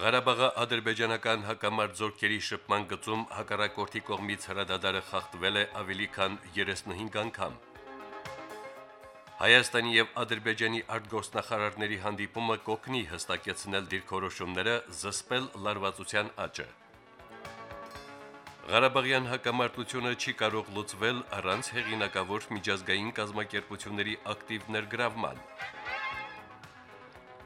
Ղարաբաղի ադրբեջանական հակամարտ զորքերի շփման գծում հակառակորդի կողմից հրադադարը խախտվել է ավելի քան 35 անգամ։ Հայաստանի եւ Ադրբեջանի արտգործնախարարների հանդիպումը կոգնի հստակեցնել դիրքորոշումները զսպել լարվածության աճը։ Ղարաբաղյան հակամարտությունը չի կարող լուծվել առանց հեղինակավոր միջազգային կազմակերպությունների ակտիվ ներգրավման։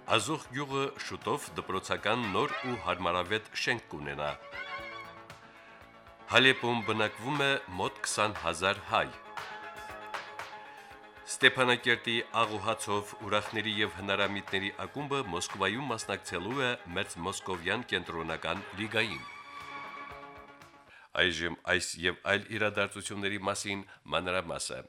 Ազոխ գյուղը շուտով դպրոցական նոր ու հարմարավետ շենք կունենա։ Հալեպում բնակվում է մոտ 20000 հայ։ Ստեփանակերտի աղուհացով ուրախների եւ հնարամիտների ակումբը Մոսկվայում մասնակցելու է Մերձ Մոսկովյան կենտրոնական լիգային։ Այժմ այս եւ այլ իրադարձությունների մասին մանրամասը։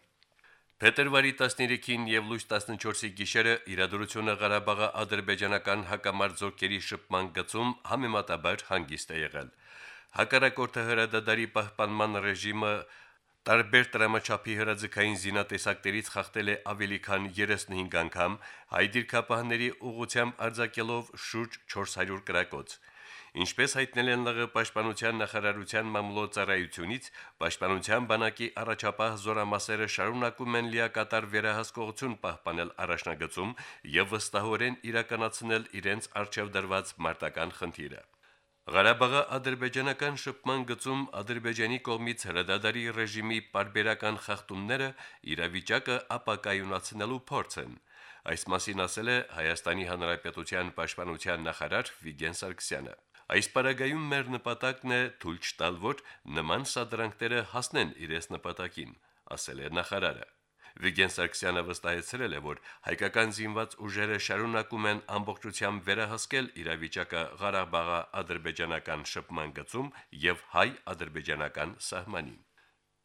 Փետրվարի 13-ին եւ լույս 14-ի գիշերը իրադրությունը Ղարաբաղի ադրբեջանական հակամարտ զորքերի շփման գծում համեմատաբար հանգիստ է եղել։ Հակառակորդը հրադադարի պահպանման ռեժիմը տարբեր տրամաչափի հրաձգային զինատեսակներից խախտել է ավելի քան 35 անգամ, հայ դիրքապահների ուղությամբ արձակելով շուրջ 400 կրակոց։ Ինչպես հայտնել են ԼՂ պաշտպանության նախարարության մամլոյցարայությունից, պաշտպանության բանակի առաջապահ զորամասերը շարունակում են լիակատար վերահսկողություն պահպանել առաջնագծում եւ վստահորեն իրականացնել իրենց արժեվ դրված մարտական խնդիրը։ Ղարաբաղի ադրբեջանական շփման գծում ադրբեջանի կողմից հրադադարի ռեժիմի պարբերական խախտումները իրավիճակը ապակայունացնելու փորձ են։ Այս մասին ասել է Հայաստանի Հանրապետության պաշտպանության նախարար Վիգեն Սարգսյանը։ Այս պարագայում մեր նպատակն է թույլ չտալ, որ նման սադրանքները հասնեն իրենց նպատակին, ասել է նախարարը։ Վիգեն Սարգսյանը վստահեցրել է, որ հայկական զինված ուժերը շարունակում են ամբողջությամբ վերահսկել իրավիճակը Ղարաբաղի ադրբեջանական շփման գծում եւ հայ-ադրբեջանական սահմանին։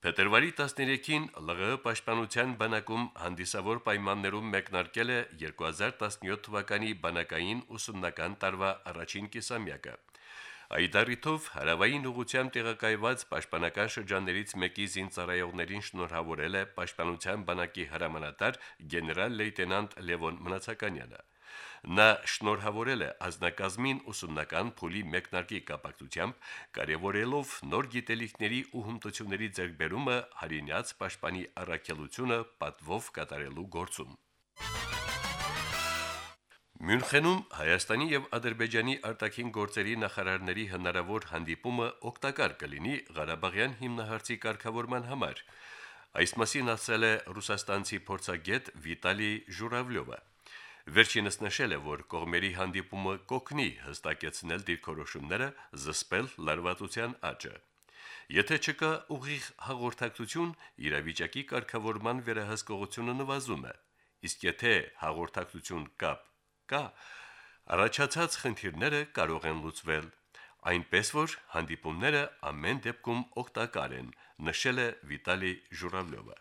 Փետրվարի 13-ին ԼՂՀ պաշտպանության բանակում հանդիսավոր պայմաններում մեկնարկել է 2017 թվականի բանակային ուսումնական տարվա առաջին կիսամյակը։ Այդարիթով հարավային ուղությամբ տեղակայված պաշտպանական շրջաններից մեկի զինծառայողներին շնորհավորել է պաշտպանության բանակի հրամանատար գեներալ լեյտենանտ Լևոն Մնացականյանը։ Նա շնորհավորել է ազնագազմին ուսումնական փուլի մեկնարկի կապակցությամբ, կարևորելով նոր գիտելիքների ու հմտությունների ձեռքբերումը հարինյաց պաշտպանի առաքելությունը պատվով կատարելու գործում։ Մյունխենում Հայաստանի եւ Ադրբեջանի արտաքին գործերի նախարարների հնարավոր հանդիպումը օգտակար կլինի Ղարաբաղյան հիմնահարցի կարգավորման համար։ Այս մասին ասել է ռուսաստանցի փորձագետ Վիտալի Ժուրավլյովը։ Վերջինս նշել է, որ կողմերի հանդիպումը կոգնի հստակեցնել դիրքորոշումները, զսպել լարվածության աճը։ Եթե չկա ուղիղ հաղորդակցություն, իրավիճակի կարգավորման վերահսկողությունը նվազում է։ Իսկ եթե հաղորդակցություն կա, կա, առաջացած խնդիրները կարող են լուծվել, այնպես որ հանդիպումները ամեն դեպքում օգտակար են, նշել է Վիտալի Ժուրավլովը։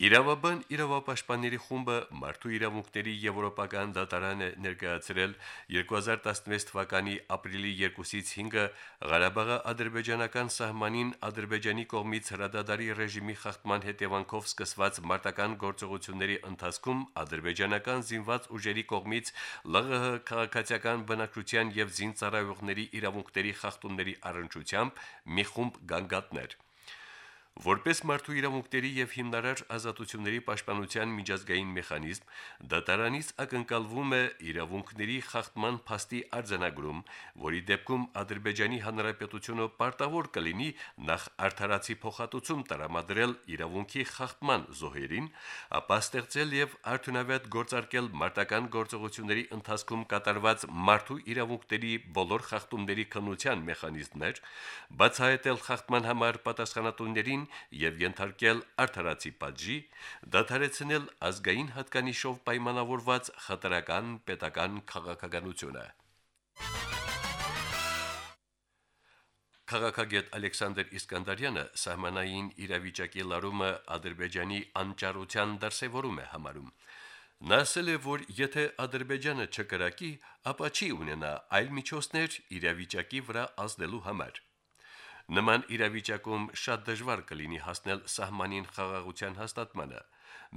Իրավաբան իրավապաշտպանների խումբը մարդու իրավունքների եվրոպական դատարան է ներկայացրել 2016 թվականի ապրիլի 2-ից 5-ը Ղարաբաղի ադրբեջանական սահմանին Ադրբեջանի կողմից հրադադարի ռեժիմի խախտման հետևանքով սկսված մարտական գործողությունների ընթացքում ադրբեջանական զինված ուժերի կողմից ԼՂՀ քաղաքացիական բնակչության եւ զինծառայողների իրավունքների խախտումների առընչությամբ մի խումբ գանգատներ Որպես մարդու իրավունքների եւ հիմնարար ազատությունների պաշտպանության միջազգային մեխանիզմ, դատարանից ակնկալվում է իրավունքների խախտման փաստի արձանագրում, որի դեպքում Ադրբեջանի Հանրապետությունը պարտավոր կլինի նախ արդարացի փոխհատուցում տրամադրել իրավունքի խախտման զոհերին, ապա ստեղծել եւ արդյունավետ գործարկել մարտական գործողությունների ընթացքում կատարված մարդու իրավունքների բոլոր խախտումների քննության մեխանիզմներ, բացահայտել խախտման համար պատասխանատուներին եւ ենթարկել արդարացի պատժի, դադարեցնել ազգային հատկանիշով պայմանավորված խտրական պետական քաղաքականությունը։ Քաղաքագետ Ալեքսանդր Իսկանդարյանը սահմանային իրավիճակի լարումը Ադրբեջանի անճարության դրսևորում է համարում։ Նա ասել է, որ եթե Ադրբեջանը չկրակի, ապա չի ունենա այլ միջոցներ իրավիճակի վրա ազդելու համար։ Նման իրավիճակում շատ դժվար կլինի հասնել սահմանին խաղաղության հաստատմանը։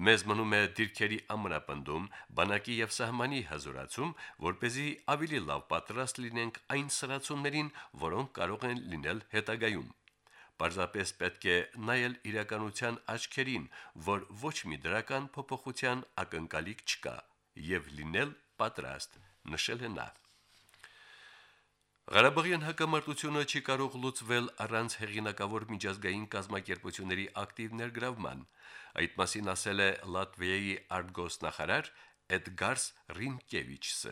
Մեզ մնում է դիրքերի ամրապնդում, բանակի եւ սահմանի հզորացում, որ เป զի ավելի լավ պատրաստ լինենք այն սրացումներին, որոնք կարող են լինել հետագայում։ Պարզապես պետք է նայել իրականության աչքերին, որ ոչ մի դրական փոփոխության ակնկալիք չկա եւ լինել պատրաստ, նշել է նա. Ղարաբաղյան հակամարտությունը չի կարող լուծվել առանց հեղինակավոր միջազգային կազմակերպությունների ակտիվ ներգրավման։ Այդ մասին ասել է Լատվիայի արտգոս նախարար Էդգարս Ռինկևիչսը։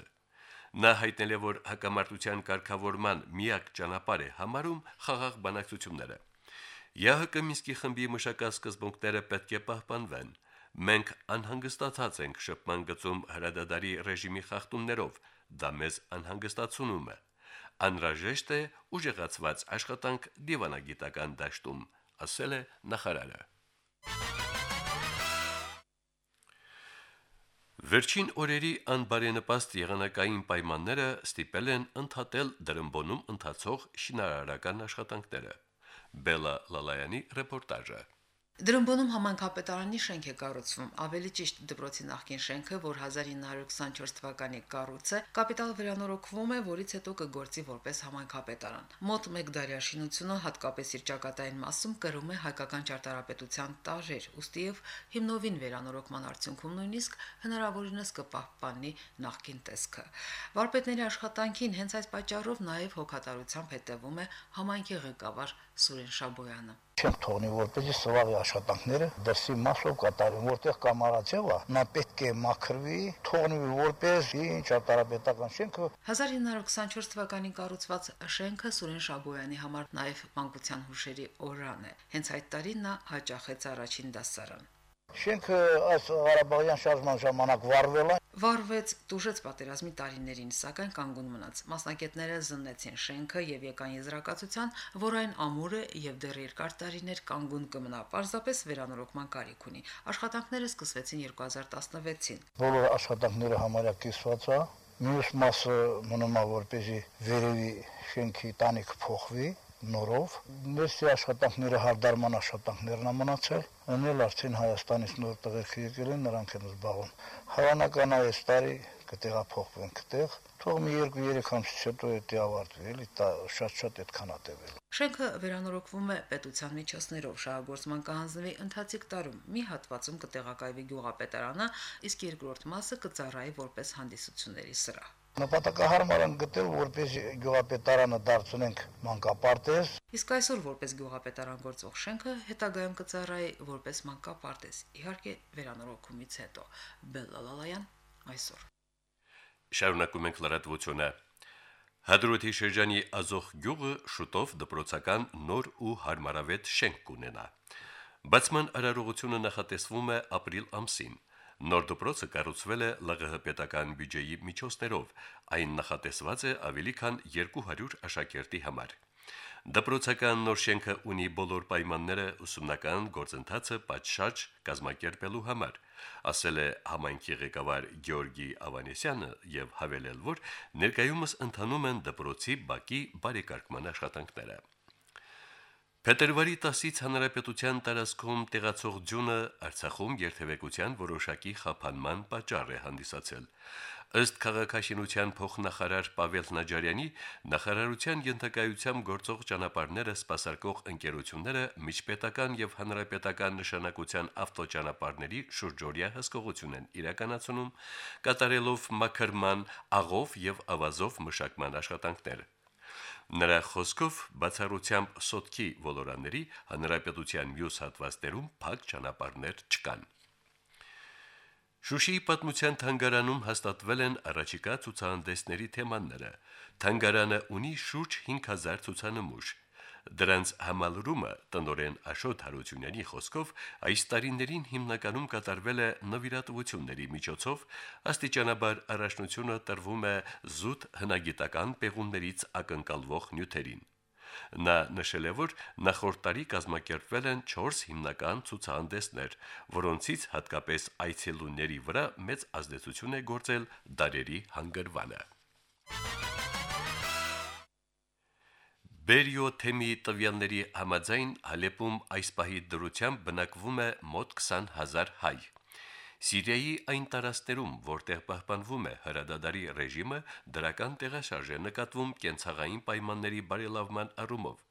Նա հայտնել է, որ հակամարտության կարգավորման միակ ճանապարհը համարում խաղաղ բանակցությունները։ ԵՀԿ Մինսկի խմբի մշակած սկզբունքները պետք է պահպանվեն։ Մենք անհանգստացած ենք շփման գծում հրադադարի ռեժիմի խախտումներով, դա մեզ անհանգստացնում է անհրաժեշտ է ուժեղացված աշխատանք դիվանագիտական դաշտում, ասել է նախարարը։ Վերջին օրերի անբարենպաստ եղանակային պայմանները ստիպել են ընդհատել դրմբոնում ընթացող շինարարական աշխատանքները։ Բելա Լալայանի ռեպորտաժը։ Դրամբոնում համանքապետարանի շենք է կառուցվում, ավելի ճիշտ դպրոցի նախկին շենքը, որ 1924 թվականի կառույց է, կապիտալ վերանորոգվում է, որից հետո կգործի որպես համանքապետարան։ Մոտ 1 դարյա շինությունը հատկապես իր ճակատային մասում կրում է հայկական ճարտարապետության տարեր, ուստի եւ հիմնովին վերանորոգման արդյունքում նույնիսկ հնարավորինս կպահպանի նախկին տեսքը։ Վարպետների աշխատանքին հենց այս պատճառով նաեւ հոգատարությամբ հետևում է համայնքի ղեկավար Սուրեն Շաբոյանը չենք թողնի որպեսզի սվաղի աշխատանքները դրսի մասով կատարվեն, որտեղ կամարացեվա, նա պետք է մաքրվի, թողնի որպես ինչ արտարապետական շենքը 1924 թվականին կառուցված շենքը Սուրեն Շաբոյանի համար նաև մանկության հուշերի օրան է։ Հենց այդ տարին նա հաճախեց առաջին դասարան։ Շենքը այս Ղարաբաղյան շարժման ժամանակ վառվել է Վարվեց դուժեց պատերազմի տարիներին, սակայն կանգուն մնաց։ Մասնակիցները զննեցին շենքը եւ եկան եզրակացության, որ այն ամուր է եւ դեռ երկար տարիներ կանգուն կմնա։ Պարզապես վերանորոգման կարիք ունի։ Աշխատանքները սկսվեցին 2016-ին։ Բոլոր աշխատանքները համարյա կիսված է։ Մյուս մասը մնում է որպեսի վերևի շենքի տանիք փոխվի, նորով մեսի աշխատանքները հարդարման աշխատանքներն են մնացել անել արդեն Հայաստանից նոր տղերք եկել են նրանք են զբաղվում հավանական է այս տարի կտեղափոխվեն կտեղ թող մի 2-3 ամսից հետո դա ավարտվի էլի դա շատ-շատ այդքան է տևել Շենքը վերանորոգվում է պետության միջոցներով շահագործման կհանձնվի ընթացիկ տարում մի հատվածում կտեղակայվի գյուղապետարանը իսկ երկրորդ մասը կծառայի որպես հանդիսությունների սրահ Նպատակահարմար են գտել, որպես գյուղապետարանը դարձնենք մանկապարտեզ։ Իսկ այսօր որպես գյուղապետարան գործող շենքը հետագայում կծառայի որպես մանկապարտեզ, իհարկե վերանորոգումից հետո։ Բելլալալայան այսօր։ Շարունակում ենք լրատվությունը։ Հադրութի շրջանի Ազոխ գյուղը շուտով դպրոցական նոր ու հարմարավետ շենք կունենա։ Բացման արարողությունը նախատեսվում է ապրիլ ամսին։ Նոր դպրոցը կառուցվել է ԼՂՀ պետական բյուջեի միջոցներով։ Այն նախատեսված է ավելի քան 200 աշակերտի համար։ Դպրոցական նոր շենքը ունի բոլոր պայմանները ուսումնական գործընթացը պատշաճ կազմակերպելու համար, ասել է համայնքի ղեկավար Գյորգի Ավանեսյանը եւ հավելել, որ ներկայումս ընթանում են դպրոցի բակի բարեկարգման աշխատանքները։ Փետրվարի 10-ից հանրապետության տարածքում տեղացող ջունը Արցախում երթևեկության որոշակի խափանման պատճառ է հանդիսացել։ Ըստ քաղաքաշինության փոխնախարար Պավել Նաջարյանի, նախարարության ենթակայությամբ գործող ճանապարհները սպասարկող ընկերությունները միջպետական եւ հանրապետական նշանակության ավտոճանապարհների շուրջօրյա հսկողություն են իրականացնում, կատարելով մաքրման, աղով եւ ավազով մշակման աշխատանքներ։ Նրա խոսքով բացառությամբ սոտքի ոլորանների հանրապետության մյուս հատվածներում փակ ճանապարհներ չկան։ Շուշիի պատմության թանգարանում հաստատվել են առաջիկա ցուցահանդեսների թեմաները։ Թանգարանը ունի շուրջ 5000 ցուցանմուշ, Դրանց համալրումը տնորեն Աշոտ Հարությունյանի խոսքով այս տարիներին հիմնականում կատարվել է նվիրատվությունների միջոցով, աստիճանաբար առաջնությունը տրվում է զուտ հնագիտական պեղումներից ակնկալվող նյութերին։ Նա նշել է, որ նախորդ տարի կազմակերպվել են 4 հիմնական ցուցահանդեսներ, որոնցից հատկապես այցելուների վրա մեծ ազդեցություն է գործել դարերի հանգրվանը։ Բերիո թեմի տվյալների համաձայն Հալեպում այս պահի դրությամբ բնակվում է մոտ 20000 հայ։ Սիրիայի այն տարածքներում, որտեղ պահպանվում է հրադադարի ռեժիմը, դրական տեղաշարժ է նկատվում կենցաղային պայմանների բարելավման առումով։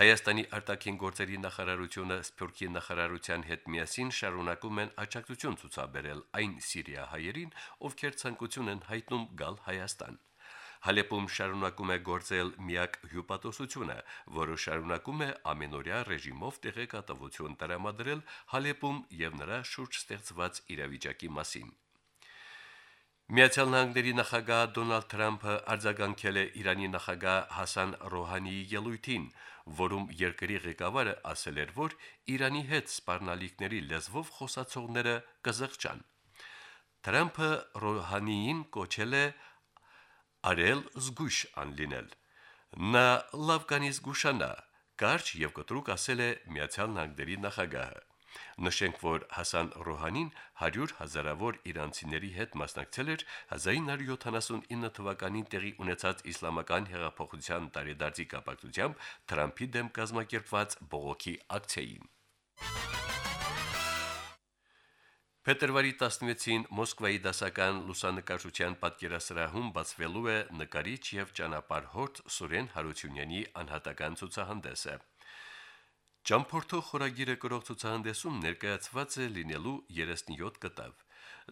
Հայաստանի արտաքին գործերի նախարարությունը Սփյուռքի նախարարության հետ միասին շարունակում են աջակցություն ցուցաբերել այն սիրիահայերին, ովքեր ցանկություն են հայտնում գալ Հայաստան։ Հալեպում շարունակում է գործել միակ հյուպատոսությունը, որը շարունակում է ամենօրյա ռեժիմով տեղեկատվություն տրամադրել Հալեպում եւ նրա շուրջ ստեղծված իրավիճակի մասին։ Միացյալ Նահանգների նախագահ Դոնալդ Թրամփը արձագանքել է Իրանի նախագահ Հասան Ռոհանիի ելույթին, որում երկրի ղեկավարը ասել էր, որ Իրանի հետ սպառնալիքների լեզվով խոսացողները կզղջան։ Թրամփը Ռոհանիին կոչել է արել զգուշ անլինել։ Նա լավ կանի զգուշանա, կարճ եւ կտրուկ ասել է Միացյալ Նահանգների նախագահը։ Նշենք, որ Հասան Ռոհանին 100 հազարավոր իրանցիների հետ մասնակցել էր 1979 թվականին տեղի ունեցած իսլամական հեղափոխության տարեդարձի կապակցությամբ Թրամփի դեմ կազմակերպված բողոքի ակցիային։ Փետրվարի 16-ին Մոսկվայի դասական լուսանկարչության պատկերասրահում բացվելու է նկարիչ եւ ճանապարհորդ Սուրեն Հարությունյանի անհատական ցուցահանդեսը։ Ճամփորդող խորագիրը կրող ցուցահանդեսում ներկայացված է լինելու 37 կտավ։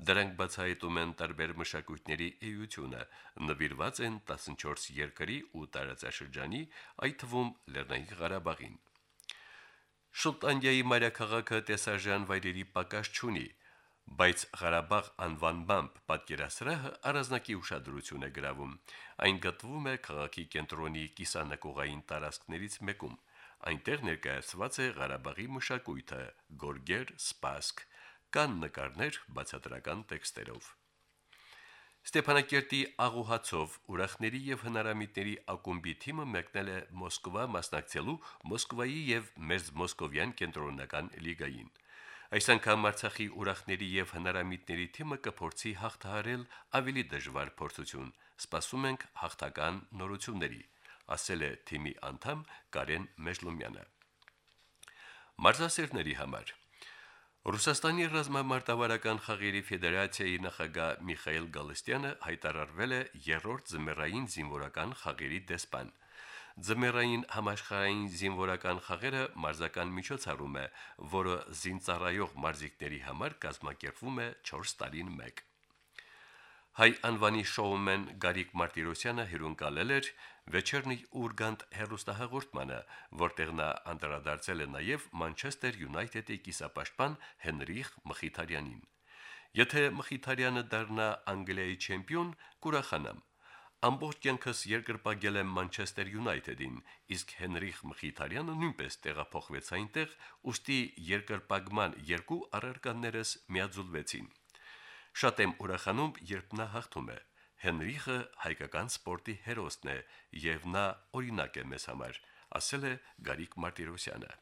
Դրանք բացահայտում են տարբեր մշակույթների էությունը, նվիրված են 14 երկրի ու տարածաշրջանի, այդ թվում Լեռնային Ղարաբաղին։ Շոտլանդիայի մայրաքաղաքը տեսարժան վայրերի պակաս չունի, բայց Ղարաբաղ անվան բամբ պատկերասրահը առանձնակի ուշադրություն է գրավում։ Այն գտնվում է քաղաքի կենտրոնի կիսանակողային տարածքներից մեկում։ Այնտեղ ներկայացված է Ղարաբաղի մշակույթը՝ գորգեր, սպասք, կան նկարներ բացատրական տեքստերով։ Ստեփանակերտի աղուհացով ուրախների եւ հնարամիտների ակումբի թիմը մեկնել է Մոսկվա մասնակցելու Մոսկվայի եւ Մերձ Մոսկովյան կենտրոնական լիգային։ Այս անգամ Արցախի ուրախների եւ հնարամիտների թիմը կփորձի հաղթահարել ավելի դժվար փորձություն։ Սպասում ենք հաղթական նորությունների, ասել է թիմի անդամ Կարեն Մեժլումյանը։ Մարզասերների համար. Ռուսաստանի ռազմամարտավարական խաղերի ֆեդերացիայի նախագահ Միխայել Գալստյանը հայտարարվել է երրորդ զմերային զինվորական խաղերի դեսպան։ Ձմեռային համաշխարհային զինվորական խաղերը մարզական միջոցառում է, որը զինծառայող մարզիկների համար կազմակերպվում է 4 տարին մեկ։ Հայ անվանի շոումեն Գարիկ Մարտիրոսյանը հյուրընկալել էր Վեչերնի Ուրգանտ հերոստահաղորդմանը, որտեղ նա անդրադարձել է նաև Մանչեսթեր Յունայթեդի կիսապաշտպան Հենրիխ Մխիթարյանին։ Եթե Մխիթարյանը դառնա Անգլիայի չեմպիոն, կուրախանամ։ Ամբողջ կյանքս երկրպագել եմ Մանչեսթեր Յունայթեդին, իսկ Հենրիխ Մխիթարյանը նույնպես տեղափոխվեց այնտեղ, ուստի երկրպագման երկու առարկաներս միաձուլվեցին։ Շատ եմ ուրախանում, երբ նա հաղթում է։ Հենրիխը հայկական սպորտի հերոսն է, եւ նա օրինակ է մեզ համար, ասել է Գարիկ Մարտիրոսյանը։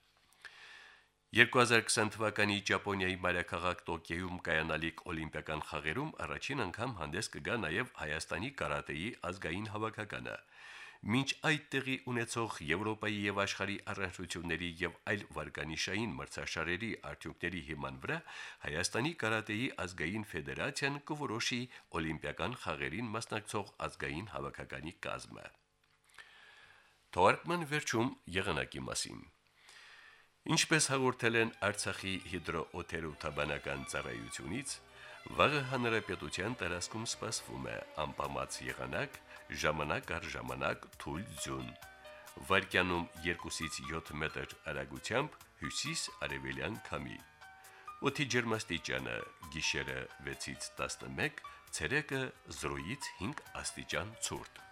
2020 թվականի Ճապոնիայի մայրաքաղաք Տոկիոյում կայանալիք օլիմպիական խաղերում առաջին անգամ հանդես կգա նաև Հայաստանի կարատեի ազգային հավաքականը։ Մինչ այդ տեղի ունեցող Եվրոպայի եւ աշխարհի առանցությունների եւ այլ վարկանիշային մրցաշարերի արդյունքների հիման վրա Հայաստանի կարատեի ազգային ֆեդերացիան կորոշի օլիմպիական խաղերին մասնակցող ազգային հավաքականի կազմը։ Թորկման վերջում եղանակի մասին։ Ինչպես հաղորդել են Արցախի հիդրոօթերոթաբանական ծառայությունից, վաղը հանրապետության տարածքում սպասվում է անպամած եղանակ, ժամանակ առ ժամանակ թույլ ձյուն։ Վարկյանում 2-ից 7 մետր արագությամբ հյուսիս-արևելյան քամի։ Օդի ջերմաստիճանը՝ գիշերը 6-ից 11, ցերեկը 0-ից 5 աստիճան ցուրտ։